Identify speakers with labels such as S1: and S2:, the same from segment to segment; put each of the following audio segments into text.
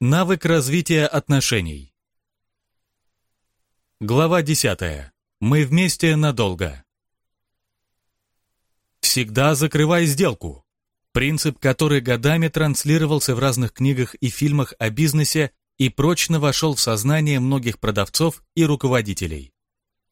S1: Навык развития отношений. Глава 10. Мы вместе надолго. Всегда закрывай сделку. Принцип, который годами транслировался в разных книгах и фильмах о бизнесе и прочно вошел в сознание многих продавцов и руководителей.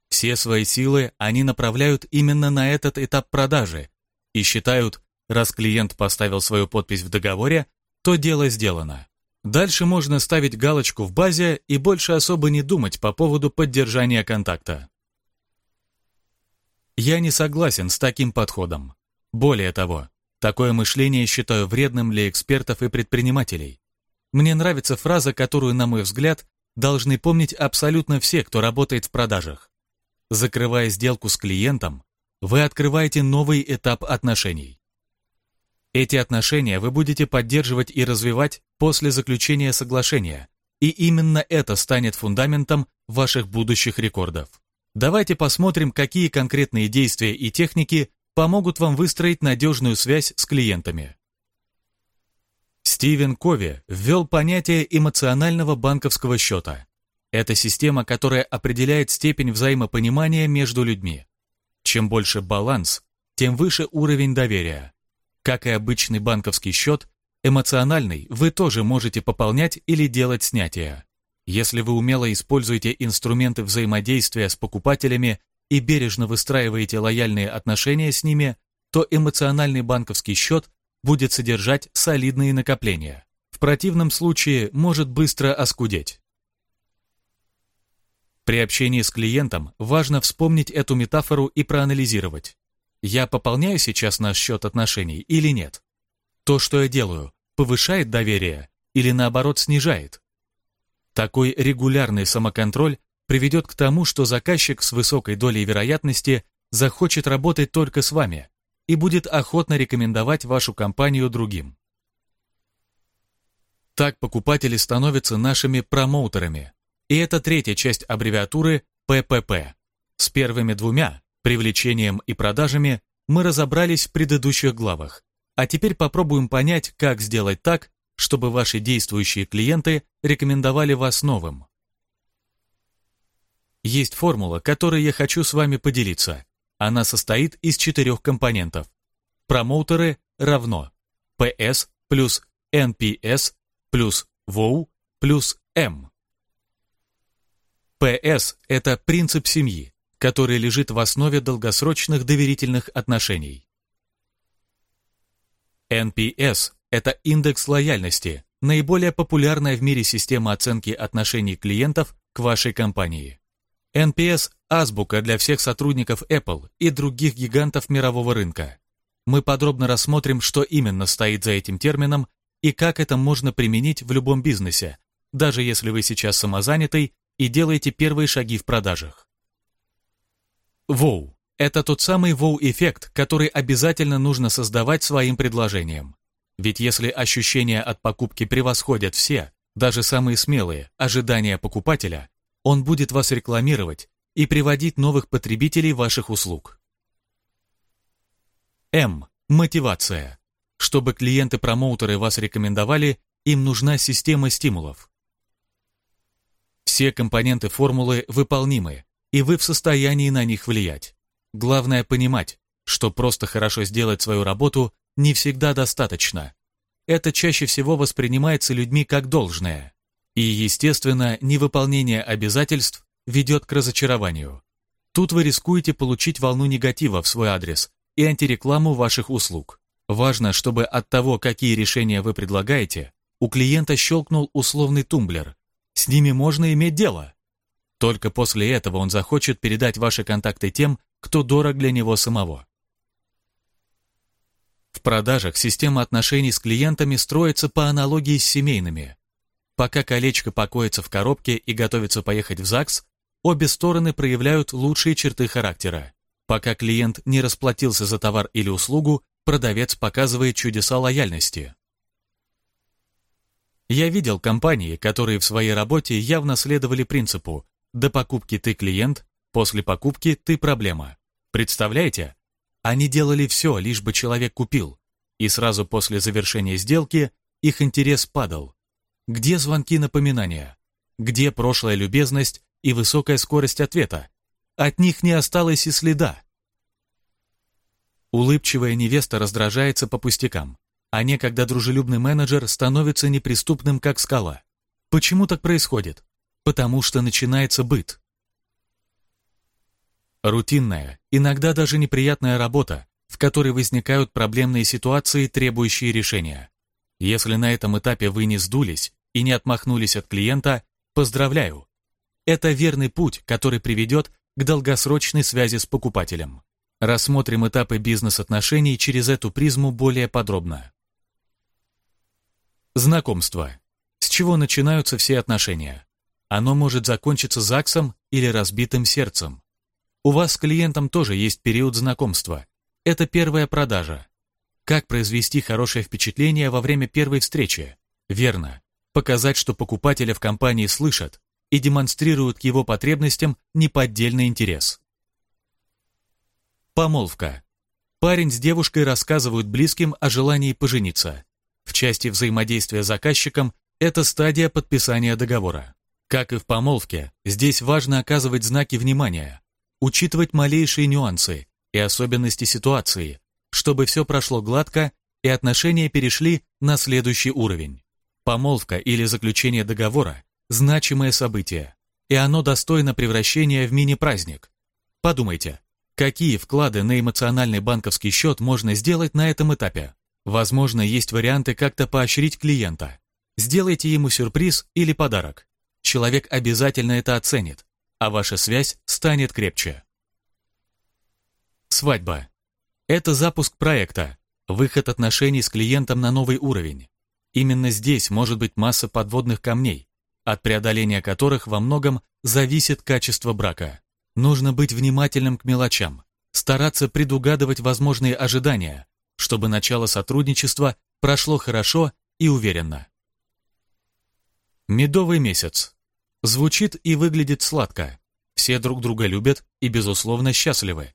S1: Все свои силы они направляют именно на этот этап продажи и считают, раз клиент поставил свою подпись в договоре, то дело сделано. Дальше можно ставить галочку в базе и больше особо не думать по поводу поддержания контакта. Я не согласен с таким подходом. Более того, такое мышление считаю вредным для экспертов и предпринимателей. Мне нравится фраза, которую, на мой взгляд, должны помнить абсолютно все, кто работает в продажах. Закрывая сделку с клиентом, вы открываете новый этап отношений. Эти отношения вы будете поддерживать и развивать после заключения соглашения, и именно это станет фундаментом ваших будущих рекордов. Давайте посмотрим, какие конкретные действия и техники помогут вам выстроить надежную связь с клиентами. Стивен Кови ввел понятие эмоционального банковского счета. Это система, которая определяет степень взаимопонимания между людьми. Чем больше баланс, тем выше уровень доверия. Как и обычный банковский счет, эмоциональный вы тоже можете пополнять или делать снятия. Если вы умело используете инструменты взаимодействия с покупателями и бережно выстраиваете лояльные отношения с ними, то эмоциональный банковский счет будет содержать солидные накопления. В противном случае может быстро оскудеть. При общении с клиентом важно вспомнить эту метафору и проанализировать. Я пополняю сейчас наш счет отношений или нет? То, что я делаю, повышает доверие или наоборот снижает? Такой регулярный самоконтроль приведет к тому, что заказчик с высокой долей вероятности захочет работать только с вами и будет охотно рекомендовать вашу компанию другим. Так покупатели становятся нашими промоутерами, и это третья часть аббревиатуры ППП. С первыми двумя привлечением и продажами мы разобрались в предыдущих главах, а теперь попробуем понять, как сделать так, чтобы ваши действующие клиенты рекомендовали вас новым. Есть формула, которой я хочу с вами поделиться. Она состоит из четырех компонентов. Промоутеры равно PS плюс NPS плюс WOW плюс M. PS – это принцип семьи, который лежит в основе долгосрочных доверительных отношений. NPS – это индекс лояльности, наиболее популярная в мире система оценки отношений клиентов к вашей компании. NPS – азбука для всех сотрудников Apple и других гигантов мирового рынка. Мы подробно рассмотрим, что именно стоит за этим термином и как это можно применить в любом бизнесе, даже если вы сейчас самозанятый и делаете первые шаги в продажах. Воу – это тот самый воу-эффект, который обязательно нужно создавать своим предложением. Ведь если ощущения от покупки превосходят все, даже самые смелые, ожидания покупателя, он будет вас рекламировать и приводить новых потребителей ваших услуг. М. Мотивация. Чтобы клиенты-промоутеры вас рекомендовали, им нужна система стимулов. Все компоненты формулы выполнимы, и вы в состоянии на них влиять. Главное понимать, что просто хорошо сделать свою работу не всегда достаточно. Это чаще всего воспринимается людьми как должное. И, естественно, невыполнение обязательств ведет к разочарованию. Тут вы рискуете получить волну негатива в свой адрес и антирекламу ваших услуг. Важно, чтобы от того, какие решения вы предлагаете, у клиента щелкнул условный тумблер. С ними можно иметь дело. Только после этого он захочет передать ваши контакты тем, кто дорог для него самого. В продажах система отношений с клиентами строится по аналогии с семейными. Пока колечко покоится в коробке и готовится поехать в ЗАГС, обе стороны проявляют лучшие черты характера. Пока клиент не расплатился за товар или услугу, продавец показывает чудеса лояльности. Я видел компании, которые в своей работе явно следовали принципу до покупки ты клиент, после покупки ты проблема. Представляете? Они делали все, лишь бы человек купил, и сразу после завершения сделки их интерес падал. Где звонки напоминания? Где прошлая любезность и высокая скорость ответа? От них не осталось и следа. Улыбчивая невеста раздражается по пустякам, а некогда дружелюбный менеджер становится неприступным, как скала. Почему так происходит? Потому что начинается быт. Рутинная, иногда даже неприятная работа, в которой возникают проблемные ситуации, требующие решения. Если на этом этапе вы не сдулись и не отмахнулись от клиента, поздравляю. Это верный путь, который приведет к долгосрочной связи с покупателем. Рассмотрим этапы бизнес-отношений через эту призму более подробно. Знакомство. С чего начинаются все отношения? Оно может закончиться ЗАГСом или разбитым сердцем. У вас с клиентом тоже есть период знакомства. Это первая продажа. Как произвести хорошее впечатление во время первой встречи? Верно. Показать, что покупателя в компании слышат и демонстрируют к его потребностям неподдельный интерес. Помолвка. Парень с девушкой рассказывают близким о желании пожениться. В части взаимодействия с заказчиком это стадия подписания договора. Как и в помолвке, здесь важно оказывать знаки внимания, учитывать малейшие нюансы и особенности ситуации, чтобы все прошло гладко и отношения перешли на следующий уровень. Помолвка или заключение договора – значимое событие, и оно достойно превращения в мини-праздник. Подумайте, какие вклады на эмоциональный банковский счет можно сделать на этом этапе? Возможно, есть варианты как-то поощрить клиента. Сделайте ему сюрприз или подарок. Человек обязательно это оценит, а ваша связь станет крепче. Свадьба. Это запуск проекта, выход отношений с клиентом на новый уровень. Именно здесь может быть масса подводных камней, от преодоления которых во многом зависит качество брака. Нужно быть внимательным к мелочам, стараться предугадывать возможные ожидания, чтобы начало сотрудничества прошло хорошо и уверенно. Медовый месяц. Звучит и выглядит сладко. Все друг друга любят и, безусловно, счастливы.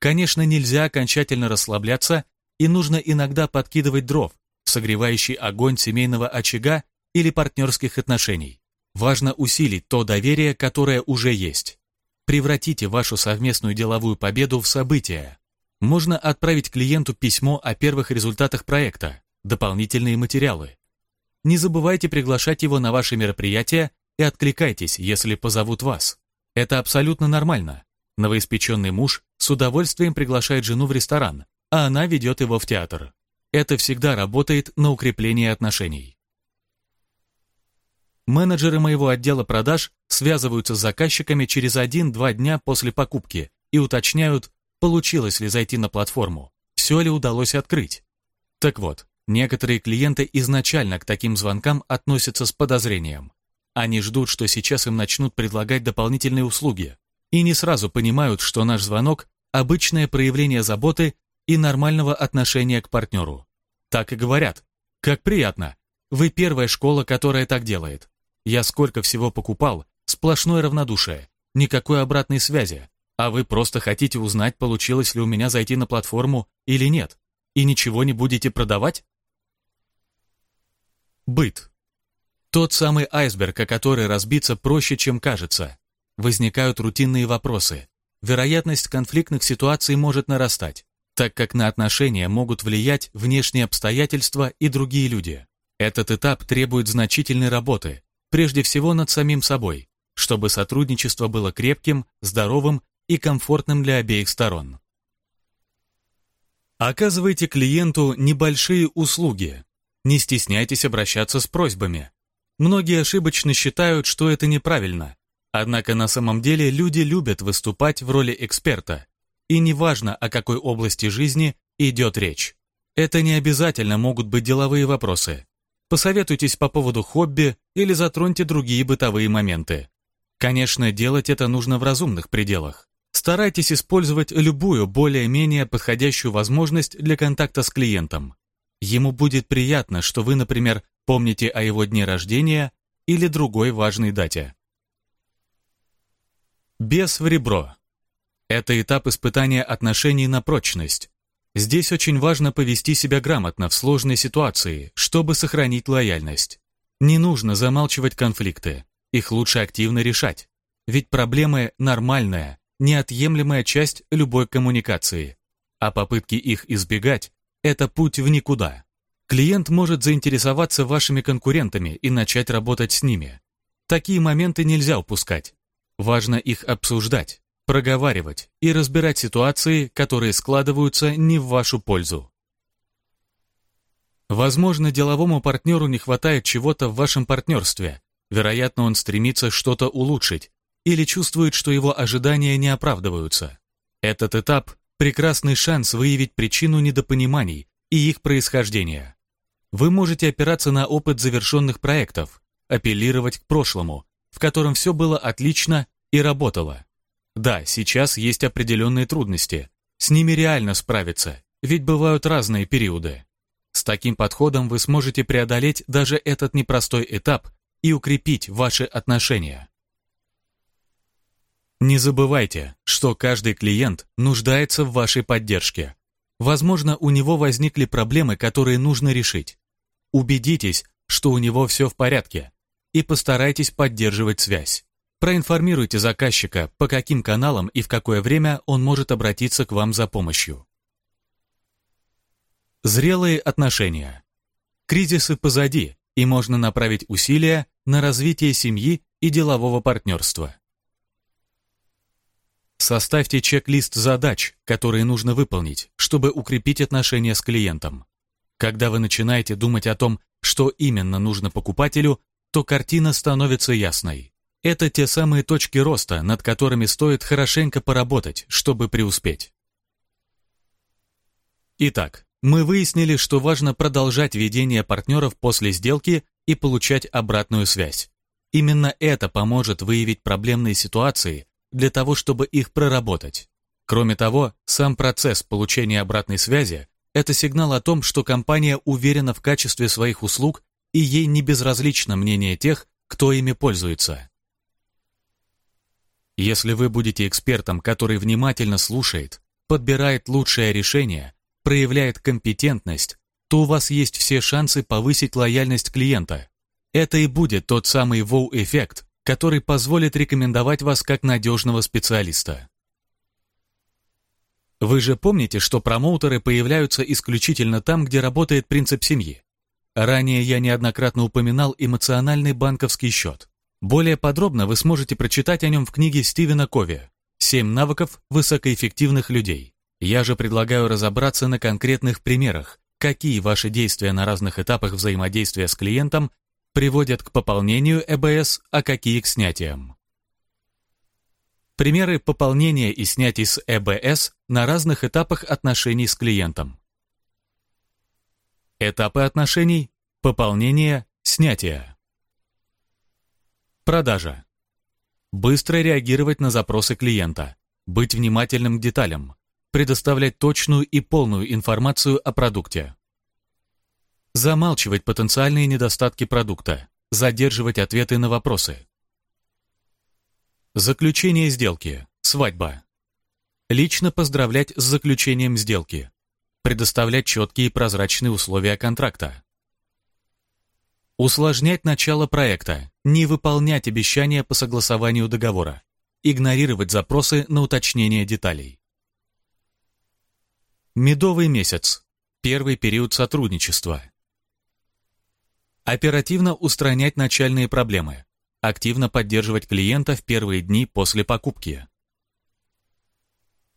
S1: Конечно, нельзя окончательно расслабляться и нужно иногда подкидывать дров, согревающий огонь семейного очага или партнерских отношений. Важно усилить то доверие, которое уже есть. Превратите вашу совместную деловую победу в событие, можно отправить клиенту письмо о первых результатах проекта, дополнительные материалы. Не забывайте приглашать его на ваши мероприятия и откликайтесь, если позовут вас. Это абсолютно нормально. Новоиспеченный муж с удовольствием приглашает жену в ресторан, а она ведет его в театр. Это всегда работает на укрепление отношений. Менеджеры моего отдела продаж связываются с заказчиками через 1-2 дня после покупки и уточняют, получилось ли зайти на платформу, все ли удалось открыть. Так вот, некоторые клиенты изначально к таким звонкам относятся с подозрением. Они ждут, что сейчас им начнут предлагать дополнительные услуги, и не сразу понимают, что наш звонок – обычное проявление заботы и нормального отношения к партнеру. Так и говорят. Как приятно. Вы первая школа, которая так делает. Я сколько всего покупал, сплошное равнодушие, никакой обратной связи. А вы просто хотите узнать, получилось ли у меня зайти на платформу или нет, и ничего не будете продавать? Быт. Тот самый айсберг, о который разбиться проще, чем кажется. Возникают рутинные вопросы. Вероятность конфликтных ситуаций может нарастать, так как на отношения могут влиять внешние обстоятельства и другие люди. Этот этап требует значительной работы, прежде всего над самим собой, чтобы сотрудничество было крепким, здоровым и комфортным для обеих сторон. Оказывайте клиенту небольшие услуги. Не стесняйтесь обращаться с просьбами. Многие ошибочно считают, что это неправильно. Однако на самом деле люди любят выступать в роли эксперта. И неважно, о какой области жизни идет речь. Это не обязательно могут быть деловые вопросы. Посоветуйтесь по поводу хобби или затроньте другие бытовые моменты. Конечно, делать это нужно в разумных пределах. Старайтесь использовать любую более-менее подходящую возможность для контакта с клиентом. Ему будет приятно, что вы, например, помните о его дне рождения или другой важной дате. Без в ребро. Это этап испытания отношений на прочность. Здесь очень важно повести себя грамотно в сложной ситуации, чтобы сохранить лояльность. Не нужно замалчивать конфликты, их лучше активно решать. Ведь проблемы – нормальная, неотъемлемая часть любой коммуникации, а попытки их избегать – это путь в никуда. Клиент может заинтересоваться вашими конкурентами и начать работать с ними. Такие моменты нельзя упускать. Важно их обсуждать, проговаривать и разбирать ситуации, которые складываются не в вашу пользу. Возможно, деловому партнеру не хватает чего-то в вашем партнерстве. Вероятно, он стремится что-то улучшить или чувствует, что его ожидания не оправдываются. Этот этап – прекрасный шанс выявить причину недопониманий и их происхождение. Вы можете опираться на опыт завершенных проектов, апеллировать к прошлому, в котором все было отлично и работало. Да, сейчас есть определенные трудности. С ними реально справиться, ведь бывают разные периоды. С таким подходом вы сможете преодолеть даже этот непростой этап и укрепить ваши отношения. Не забывайте, что каждый клиент нуждается в вашей поддержке. Возможно, у него возникли проблемы, которые нужно решить. Убедитесь, что у него все в порядке, и постарайтесь поддерживать связь. Проинформируйте заказчика, по каким каналам и в какое время он может обратиться к вам за помощью. Зрелые отношения. Кризисы позади, и можно направить усилия на развитие семьи и делового партнерства. Составьте чек-лист задач, которые нужно выполнить, чтобы укрепить отношения с клиентом. Когда вы начинаете думать о том, что именно нужно покупателю, то картина становится ясной. Это те самые точки роста, над которыми стоит хорошенько поработать, чтобы преуспеть. Итак, мы выяснили, что важно продолжать ведение партнеров после сделки и получать обратную связь. Именно это поможет выявить проблемные ситуации для того, чтобы их проработать. Кроме того, сам процесс получения обратной связи это сигнал о том, что компания уверена в качестве своих услуг и ей не безразлично мнение тех, кто ими пользуется. Если вы будете экспертом, который внимательно слушает, подбирает лучшее решение, проявляет компетентность, то у вас есть все шансы повысить лояльность клиента. Это и будет тот самый воу-эффект, который позволит рекомендовать вас как надежного специалиста. Вы же помните, что промоутеры появляются исключительно там, где работает принцип семьи. Ранее я неоднократно упоминал эмоциональный банковский счет. Более подробно вы сможете прочитать о нем в книге Стивена Кови «Семь навыков высокоэффективных людей». Я же предлагаю разобраться на конкретных примерах, какие ваши действия на разных этапах взаимодействия с клиентом приводят к пополнению ЭБС, а какие к снятиям. Примеры пополнения и снятий с ЭБС на разных этапах отношений с клиентом. Этапы отношений, пополнение, снятие. Продажа. Быстро реагировать на запросы клиента, быть внимательным к деталям, предоставлять точную и полную информацию о продукте. Замалчивать потенциальные недостатки продукта, задерживать ответы на вопросы, Заключение сделки. Свадьба. Лично поздравлять с заключением сделки. Предоставлять четкие и прозрачные условия контракта. Усложнять начало проекта, не выполнять обещания по согласованию договора, игнорировать запросы на уточнение деталей. Медовый месяц. Первый период сотрудничества. Оперативно устранять начальные проблемы, Активно поддерживать клиента в первые дни после покупки.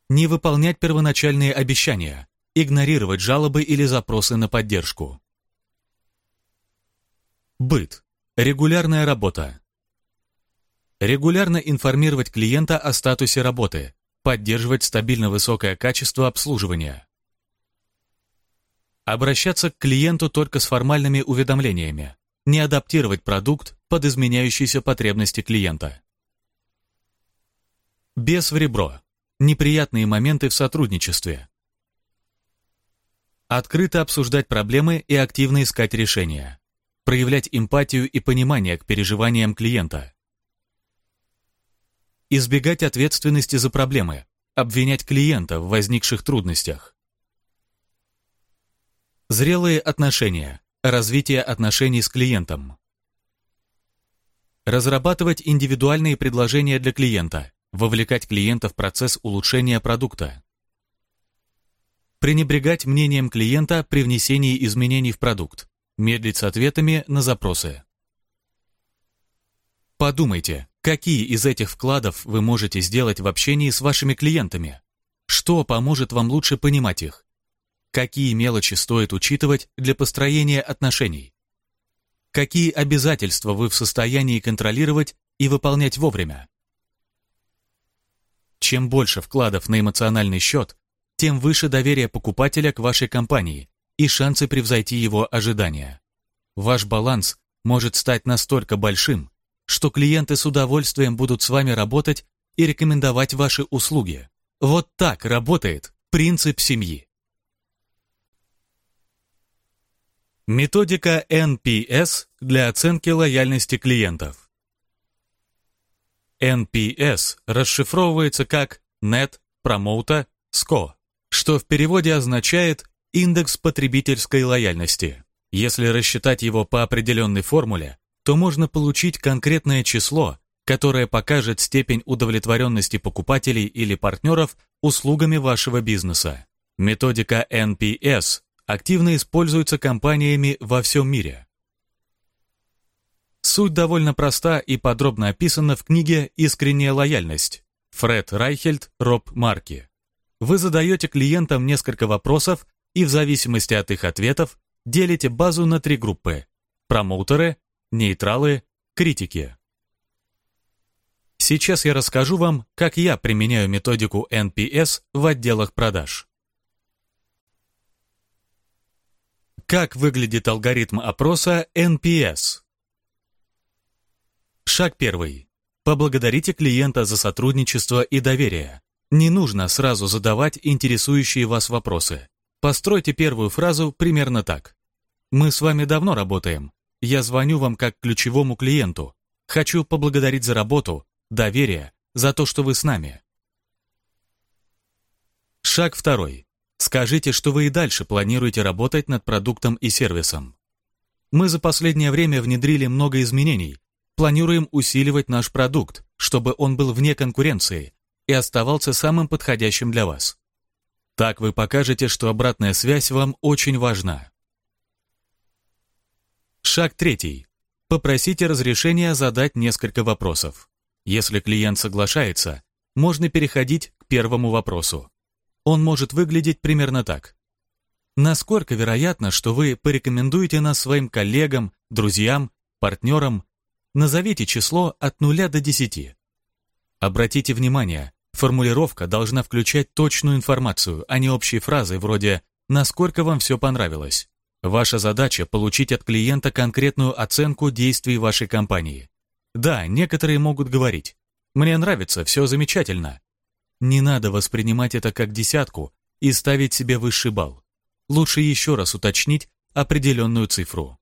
S1: Не выполнять первоначальные обещания, игнорировать жалобы или запросы на поддержку. Быт. Регулярная работа. Регулярно информировать клиента о статусе работы, поддерживать стабильно высокое качество обслуживания. Обращаться к клиенту только с формальными уведомлениями, не адаптировать продукт под изменяющиеся потребности клиента. Без в ребро. Неприятные моменты в сотрудничестве. Открыто обсуждать проблемы и активно искать решения. Проявлять эмпатию и понимание к переживаниям клиента. Избегать ответственности за проблемы. Обвинять клиента в возникших трудностях. Зрелые отношения. Развитие отношений с клиентом. Разрабатывать индивидуальные предложения для клиента, вовлекать клиента в процесс улучшения продукта. Пренебрегать мнением клиента при внесении изменений в продукт, медлить с ответами на запросы. Подумайте, какие из этих вкладов вы можете сделать в общении с вашими клиентами? Что поможет вам лучше понимать их? Какие мелочи стоит учитывать для построения отношений? Какие обязательства вы в состоянии контролировать и выполнять вовремя? Чем больше вкладов на эмоциональный счет, тем выше доверие покупателя к вашей компании и шансы превзойти его ожидания. Ваш баланс может стать настолько большим, что клиенты с удовольствием будут с вами работать и рекомендовать ваши услуги. Вот так работает принцип семьи. Методика NPS для оценки лояльности клиентов. NPS расшифровывается как Net Promoter Score, что в переводе означает индекс потребительской лояльности. Если рассчитать его по определенной формуле, то можно получить конкретное число, которое покажет степень удовлетворенности покупателей или партнеров услугами вашего бизнеса. Методика NPS активно используется компаниями во всем мире. Суть довольно проста и подробно описана в книге «Искренняя лояльность» Фред Райхельд, Роб Марки. Вы задаете клиентам несколько вопросов и в зависимости от их ответов делите базу на три группы – промоутеры, нейтралы, критики. Сейчас я расскажу вам, как я применяю методику NPS в отделах продаж. Как выглядит алгоритм опроса NPS? Шаг первый. Поблагодарите клиента за сотрудничество и доверие. Не нужно сразу задавать интересующие вас вопросы. Постройте первую фразу примерно так. «Мы с вами давно работаем. Я звоню вам как ключевому клиенту. Хочу поблагодарить за работу, доверие, за то, что вы с нами. Шаг второй. Скажите, что вы и дальше планируете работать над продуктом и сервисом. Мы за последнее время внедрили много изменений. Планируем усиливать наш продукт, чтобы он был вне конкуренции и оставался самым подходящим для вас. Так вы покажете, что обратная связь вам очень важна. Шаг третий. Попросите разрешения задать несколько вопросов. Если клиент соглашается, можно переходить к первому вопросу. Он может выглядеть примерно так. Насколько вероятно, что вы порекомендуете нас своим коллегам, друзьям, партнерам? Назовите число от 0 до 10. Обратите внимание, формулировка должна включать точную информацию, а не общие фразы вроде «насколько вам все понравилось». Ваша задача – получить от клиента конкретную оценку действий вашей компании. Да, некоторые могут говорить «Мне нравится, все замечательно». Не надо воспринимать это как десятку и ставить себе высший балл. Лучше еще раз уточнить определенную цифру.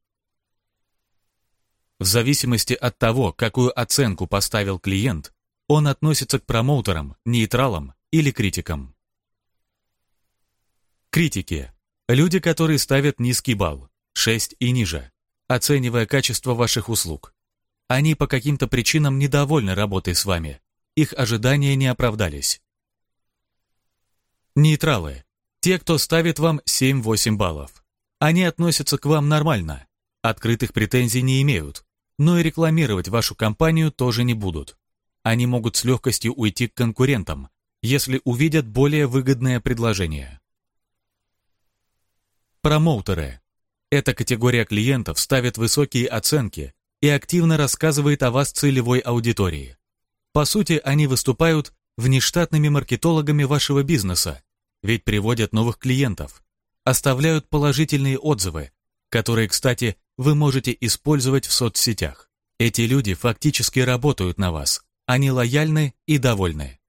S1: В зависимости от того, какую оценку поставил клиент, он относится к промоутерам, нейтралам или критикам. Критики Люди, которые ставят низкий балл, 6 и ниже, оценивая качество ваших услуг. Они по каким-то причинам недовольны работой с вами. Их ожидания не оправдались. Нейтралы. Те, кто ставит вам 7-8 баллов. Они относятся к вам нормально, открытых претензий не имеют, но и рекламировать вашу компанию тоже не будут. Они могут с легкостью уйти к конкурентам, если увидят более выгодное предложение. Промоутеры. Эта категория клиентов ставит высокие оценки и активно рассказывает о вас целевой аудитории. По сути, они выступают внештатными маркетологами вашего бизнеса, ведь приводят новых клиентов, оставляют положительные отзывы, которые, кстати, вы можете использовать в соцсетях. Эти люди фактически работают на вас, они лояльны и довольны.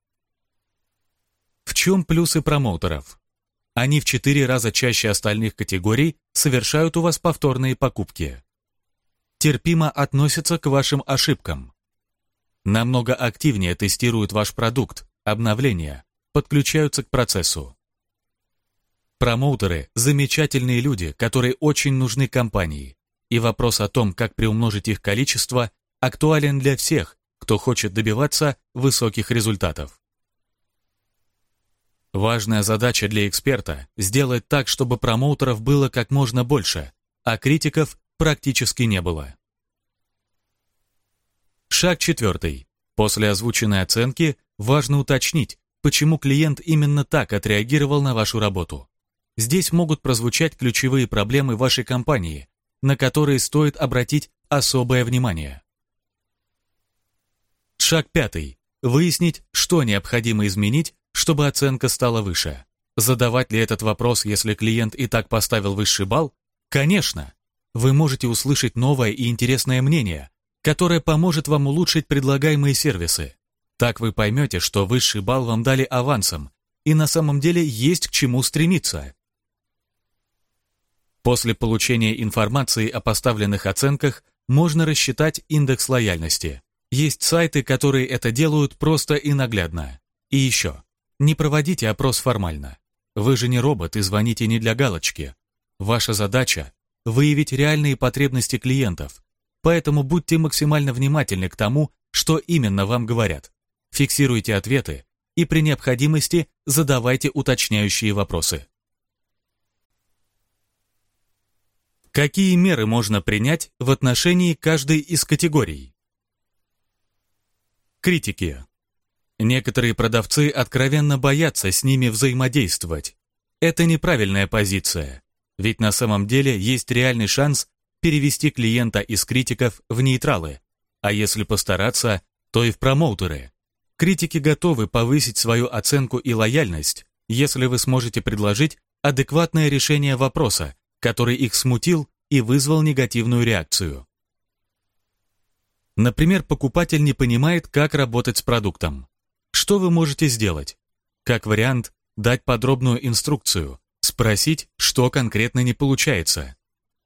S1: В чем плюсы промоутеров? Они в четыре раза чаще остальных категорий совершают у вас повторные покупки. Терпимо относятся к вашим ошибкам. Намного активнее тестируют ваш продукт, обновления, подключаются к процессу. Промоутеры – замечательные люди, которые очень нужны компании, и вопрос о том, как приумножить их количество, актуален для всех, кто хочет добиваться высоких результатов. Важная задача для эксперта – сделать так, чтобы промоутеров было как можно больше, а критиков практически не было. Шаг четвертый. После озвученной оценки важно уточнить, почему клиент именно так отреагировал на вашу работу. Здесь могут прозвучать ключевые проблемы вашей компании, на которые стоит обратить особое внимание. Шаг пятый. Выяснить, что необходимо изменить, чтобы оценка стала выше. Задавать ли этот вопрос, если клиент и так поставил высший балл? Конечно. Вы можете услышать новое и интересное мнение, которое поможет вам улучшить предлагаемые сервисы. Так вы поймете, что высший балл вам дали авансом, и на самом деле есть к чему стремиться. После получения информации о поставленных оценках можно рассчитать индекс лояльности. Есть сайты, которые это делают просто и наглядно. И еще, не проводите опрос формально. Вы же не робот и звоните не для галочки. Ваша задача – выявить реальные потребности клиентов, поэтому будьте максимально внимательны к тому, что именно вам говорят. Фиксируйте ответы и при необходимости задавайте уточняющие вопросы. Какие меры можно принять в отношении каждой из категорий? Критики. Некоторые продавцы откровенно боятся с ними взаимодействовать. Это неправильная позиция, ведь на самом деле есть реальный шанс перевести клиента из критиков в нейтралы, а если постараться, то и в промоутеры. Критики готовы повысить свою оценку и лояльность, если вы сможете предложить адекватное решение вопроса, который их смутил и вызвал негативную реакцию. Например, покупатель не понимает, как работать с продуктом. Что вы можете сделать? Как вариант, дать подробную инструкцию, спросить, что конкретно не получается.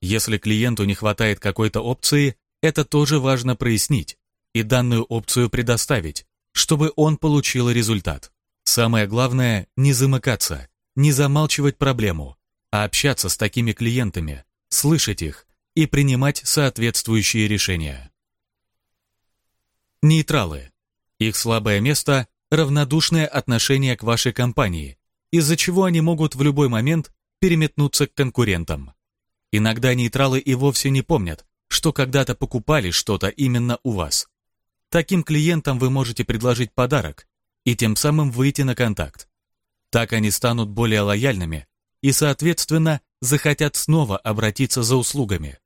S1: Если клиенту не хватает какой-то опции, это тоже важно прояснить и данную опцию предоставить, чтобы он получил результат. Самое главное – не замыкаться, не замалчивать проблему, а общаться с такими клиентами, слышать их и принимать соответствующие решения. Нейтралы. Их слабое место равнодушное отношение к вашей компании, из-за чего они могут в любой момент переметнуться к конкурентам. Иногда нейтралы и вовсе не помнят, что когда-то покупали что-то именно у вас. Таким клиентам вы можете предложить подарок и тем самым выйти на контакт. Так они станут более лояльными и, соответственно, захотят снова обратиться за услугами.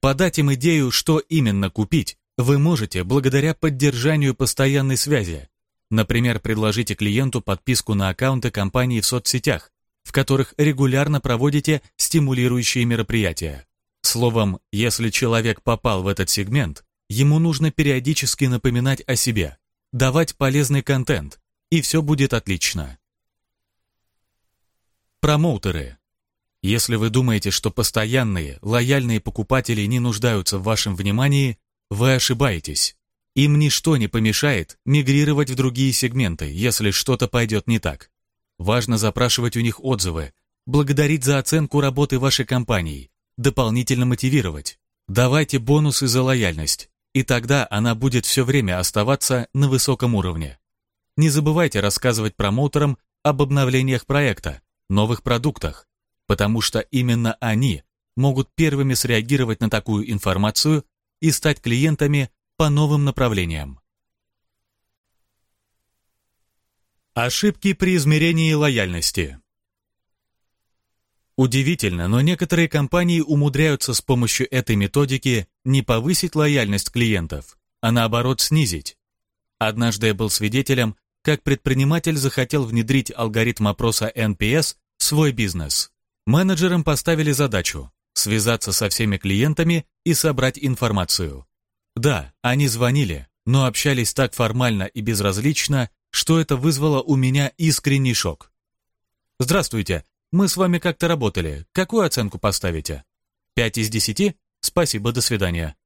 S1: Подать им идею, что именно купить, вы можете благодаря поддержанию постоянной связи, Например, предложите клиенту подписку на аккаунты компании в соцсетях, в которых регулярно проводите стимулирующие мероприятия. Словом, если человек попал в этот сегмент, ему нужно периодически напоминать о себе, давать полезный контент, и все будет отлично. Промоутеры. Если вы думаете, что постоянные, лояльные покупатели не нуждаются в вашем внимании, вы ошибаетесь. Им ничто не помешает мигрировать в другие сегменты, если что-то пойдет не так. Важно запрашивать у них отзывы, благодарить за оценку работы вашей компании, дополнительно мотивировать. Давайте бонусы за лояльность, и тогда она будет все время оставаться на высоком уровне. Не забывайте рассказывать промоутерам об обновлениях проекта, новых продуктах, потому что именно они могут первыми среагировать на такую информацию и стать клиентами по новым направлениям. Ошибки при измерении лояльности. Удивительно, но некоторые компании умудряются с помощью этой методики не повысить лояльность клиентов, а наоборот снизить. Однажды я был свидетелем, как предприниматель захотел внедрить алгоритм опроса NPS в свой бизнес. Менеджерам поставили задачу связаться со всеми клиентами и собрать информацию. Да, они звонили, но общались так формально и безразлично, что это вызвало у меня искренний шок. «Здравствуйте, мы с вами как-то работали. Какую оценку поставите?» «Пять из десяти? Спасибо, до свидания».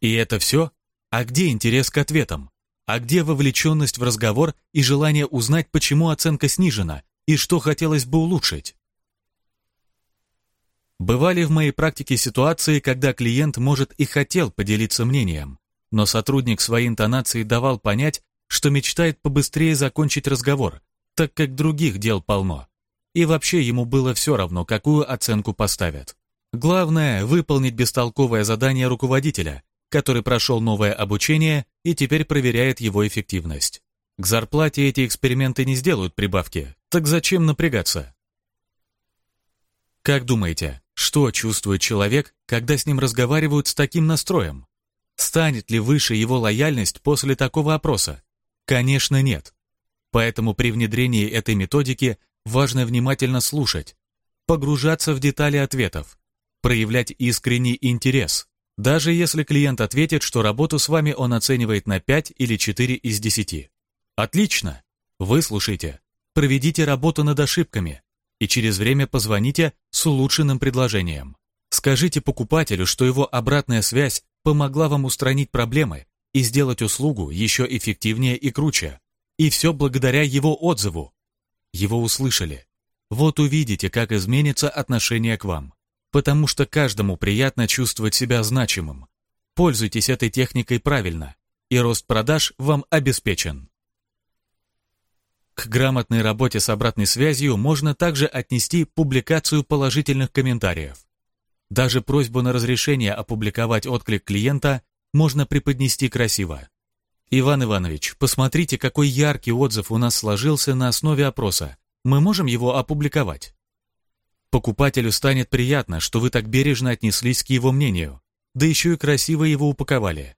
S1: И это все? А где интерес к ответам? А где вовлеченность в разговор и желание узнать, почему оценка снижена и что хотелось бы улучшить? Бывали в моей практике ситуации, когда клиент, может, и хотел поделиться мнением, но сотрудник своей интонацией давал понять, что мечтает побыстрее закончить разговор, так как других дел полно. И вообще ему было все равно, какую оценку поставят. Главное – выполнить бестолковое задание руководителя, который прошел новое обучение и теперь проверяет его эффективность. К зарплате эти эксперименты не сделают прибавки, так зачем напрягаться? Как думаете, что чувствует человек, когда с ним разговаривают с таким настроем? Станет ли выше его лояльность после такого опроса? Конечно, нет. Поэтому при внедрении этой методики важно внимательно слушать, погружаться в детали ответов, проявлять искренний интерес, даже если клиент ответит, что работу с вами он оценивает на 5 или 4 из 10. Отлично! Выслушайте, проведите работу над ошибками и через время позвоните с улучшенным предложением. Скажите покупателю, что его обратная связь помогла вам устранить проблемы и сделать услугу еще эффективнее и круче. И все благодаря его отзыву. Его услышали. Вот увидите, как изменится отношение к вам. Потому что каждому приятно чувствовать себя значимым. Пользуйтесь этой техникой правильно, и рост продаж вам обеспечен. К грамотной работе с обратной связью можно также отнести публикацию положительных комментариев. Даже просьбу на разрешение опубликовать отклик клиента можно преподнести красиво. Иван Иванович, посмотрите, какой яркий отзыв у нас сложился на основе опроса. Мы можем его опубликовать? Покупателю станет приятно, что вы так бережно отнеслись к его мнению, да еще и красиво его упаковали.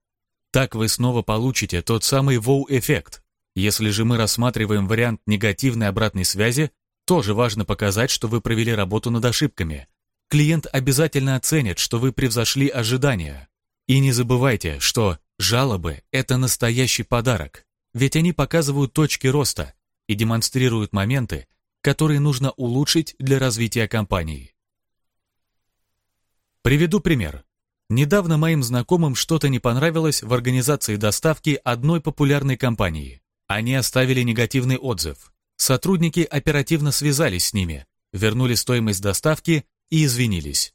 S1: Так вы снова получите тот самый воу-эффект. Если же мы рассматриваем вариант негативной обратной связи, тоже важно показать, что вы провели работу над ошибками. Клиент обязательно оценит, что вы превзошли ожидания. И не забывайте, что жалобы – это настоящий подарок, ведь они показывают точки роста и демонстрируют моменты, которые нужно улучшить для развития компании. Приведу пример. Недавно моим знакомым что-то не понравилось в организации доставки одной популярной компании. Они оставили негативный отзыв. Сотрудники оперативно связались с ними, вернули стоимость доставки и извинились.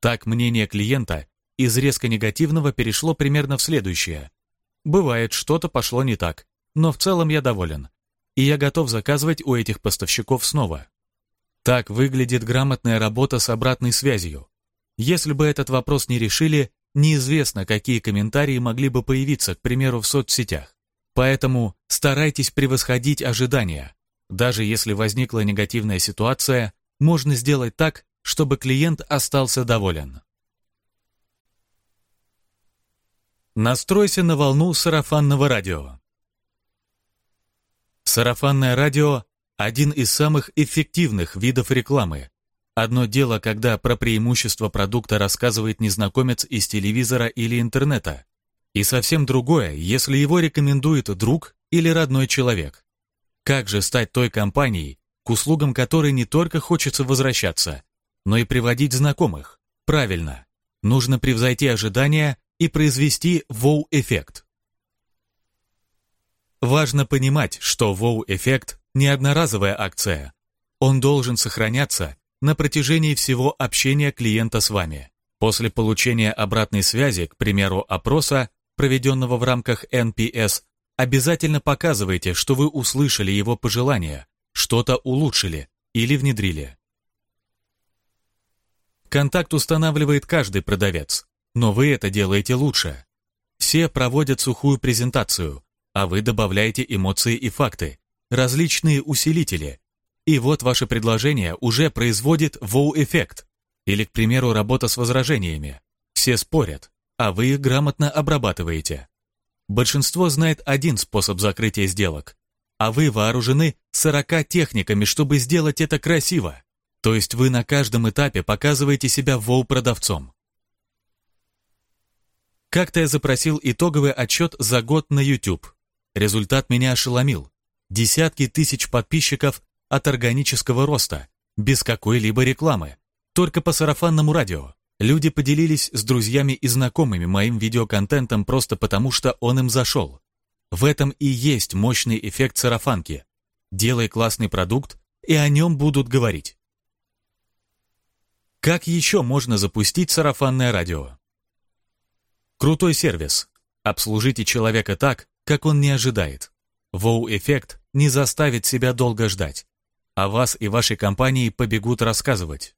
S1: Так мнение клиента из резко негативного перешло примерно в следующее. Бывает, что-то пошло не так, но в целом я доволен. И я готов заказывать у этих поставщиков снова. Так выглядит грамотная работа с обратной связью. Если бы этот вопрос не решили, неизвестно, какие комментарии могли бы появиться, к примеру, в соцсетях. Поэтому старайтесь превосходить ожидания. Даже если возникла негативная ситуация, можно сделать так, чтобы клиент остался доволен. Настройся на волну сарафанного радио. Сарафанное радио – один из самых эффективных видов рекламы. Одно дело, когда про преимущество продукта рассказывает незнакомец из телевизора или интернета, и совсем другое, если его рекомендует друг или родной человек. Как же стать той компанией, к услугам которой не только хочется возвращаться, но и приводить знакомых? Правильно, нужно превзойти ожидания и произвести воу-эффект. Важно понимать, что воу-эффект – не одноразовая акция. Он должен сохраняться на протяжении всего общения клиента с вами. После получения обратной связи, к примеру, опроса, проведенного в рамках NPS, обязательно показывайте, что вы услышали его пожелания, что-то улучшили или внедрили. Контакт устанавливает каждый продавец, но вы это делаете лучше. Все проводят сухую презентацию, а вы добавляете эмоции и факты, различные усилители. И вот ваше предложение уже производит воу-эффект. Или, к примеру, работа с возражениями. Все спорят, а вы их грамотно обрабатываете. Большинство знает один способ закрытия сделок, а вы вооружены 40 техниками, чтобы сделать это красиво. То есть вы на каждом этапе показываете себя воу-продавцом. Как-то я запросил итоговый отчет за год на YouTube. Результат меня ошеломил. Десятки тысяч подписчиков от органического роста, без какой-либо рекламы, только по сарафанному радио. Люди поделились с друзьями и знакомыми моим видеоконтентом просто потому, что он им зашел. В этом и есть мощный эффект сарафанки. Делай классный продукт, и о нем будут говорить. Как еще можно запустить сарафанное радио? Крутой сервис. Обслужите человека так, как он не ожидает. Воу-эффект не заставит себя долго ждать, а вас и вашей компании побегут рассказывать.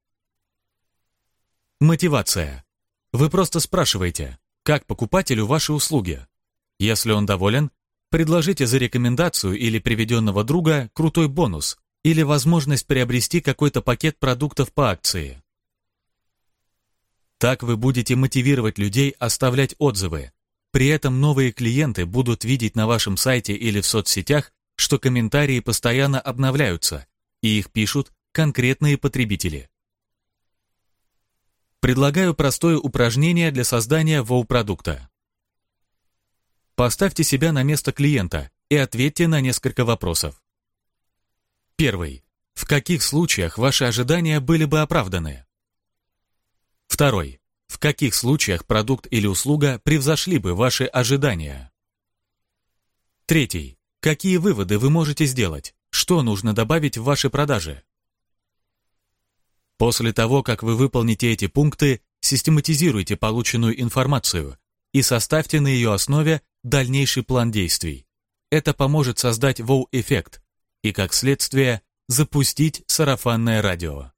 S1: Мотивация. Вы просто спрашиваете, как покупателю ваши услуги. Если он доволен, предложите за рекомендацию или приведенного друга крутой бонус или возможность приобрести какой-то пакет продуктов по акции. Так вы будете мотивировать людей оставлять отзывы. При этом новые клиенты будут видеть на вашем сайте или в соцсетях, что комментарии постоянно обновляются, и их пишут конкретные потребители. Предлагаю простое упражнение для создания воу-продукта. Поставьте себя на место клиента и ответьте на несколько вопросов. Первый. В каких случаях ваши ожидания были бы оправданы? Второй. В каких случаях продукт или услуга превзошли бы ваши ожидания? Третий. Какие выводы вы можете сделать? Что нужно добавить в ваши продажи? После того, как вы выполните эти пункты, систематизируйте полученную информацию и составьте на ее основе дальнейший план действий. Это поможет создать воу-эффект и, как следствие, запустить сарафанное радио.